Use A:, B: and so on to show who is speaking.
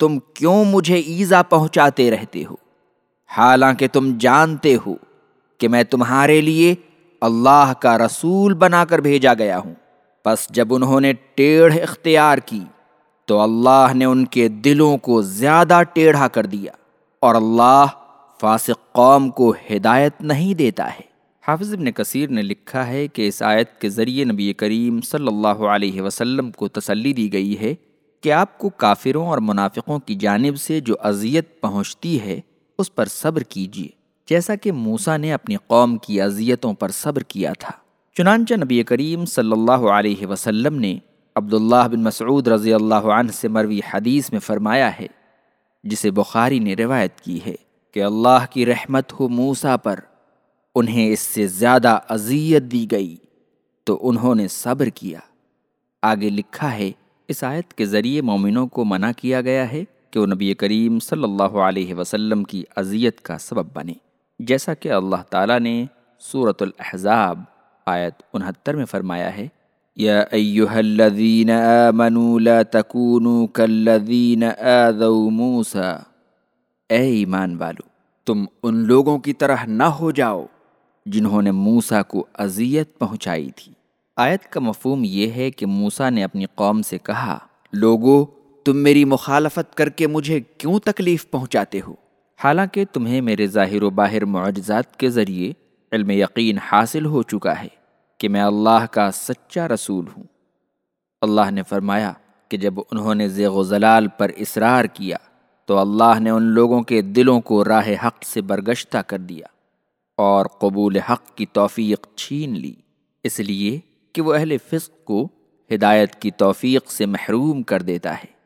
A: تم کیوں مجھے ایزا پہنچاتے رہتے ہو؟ حالانکہ تم جانتے ہو کہ میں تمہارے لیے اللہ کا رسول بنا کر بھیجا گیا ہوں۔ پس جب انہوں نے ٹیڑھ اختیار کی، تو اللہ نے ان کے دلوں کو زیادہ ٹیڑھا کر دیا اور اللہ فاسق قوم کو ہدایت نہیں دیتا ہے۔ حافظ ابن کثیر نے لکھا ہے کہ اس آیت کے ذریعے نبی کریم صلی اللہ علیہ وسلم کو تسلی دی گئی ہے کہ آپ کو کافروں اور منافقوں کی جانب سے جو اذیت پہنچتی ہے، اس پر صبر کیجیے جیسا کہ موسا نے اپنی قوم کی اذیتوں پر صبر کیا تھا۔ چنانچہ نبی کریم صلی اللہ علیہ وسلم نے عبداللہ بن مسعود رضی اللہ عنہ سے مروی حدیث میں فرمایا ہے، جسے بخاری نے روایت کی ہے کہ اللہ کی رحمت ہو موسا پر، انہیں اس سے زیادہ اذیت دی گئی۔ تو انہوں نے صبر کیا۔ آگے لکھا ہے اس آیت کے ذریعے مومنوں کو منع کیا گیا ہے کہ وہ نبی کریم صلی اللہ علیہ وسلم کی اذیت کا سبب بنے جیسا کہ اللہ تعالیٰ نے صورت الاحزاب آیت انہتر میں فرمایا ہے، یا ایوہ الذین آمنوا لا تکونوا کالذین آذوا موسیٰ۔ اے ایمان والو، تم ان لوگوں کی طرح نہ ہو جاؤ جنہوں نے موسیٰ کو اذیت پہنچائی تھی۔ آیت کا مفہوم یہ ہے کہ موسا نے اپنی قوم سے کہا، لوگو، تم میری مخالفت کر کے مجھے کیوں تکلیف پہنچاتے ہو؟ حالانکہ تمہیں میرے ظاہر و باہر معجزات کے ذریعے علم یقین حاصل ہو چکا ہے کہ میں اللہ کا سچا رسول ہوں۔ اللہ نے فرمایا کہ جب انہوں نے زیغ و زلال پر اصرار کیا، تو اللہ نے ان لوگوں کے دلوں کو راہ حق سے برگشتہ کر دیا اور قبول حق کی توفیق چھین لی۔ اس لیے کہ وہ اہل فسق کو ہدایت کی توفیق سے محروم کر دیتا ہے۔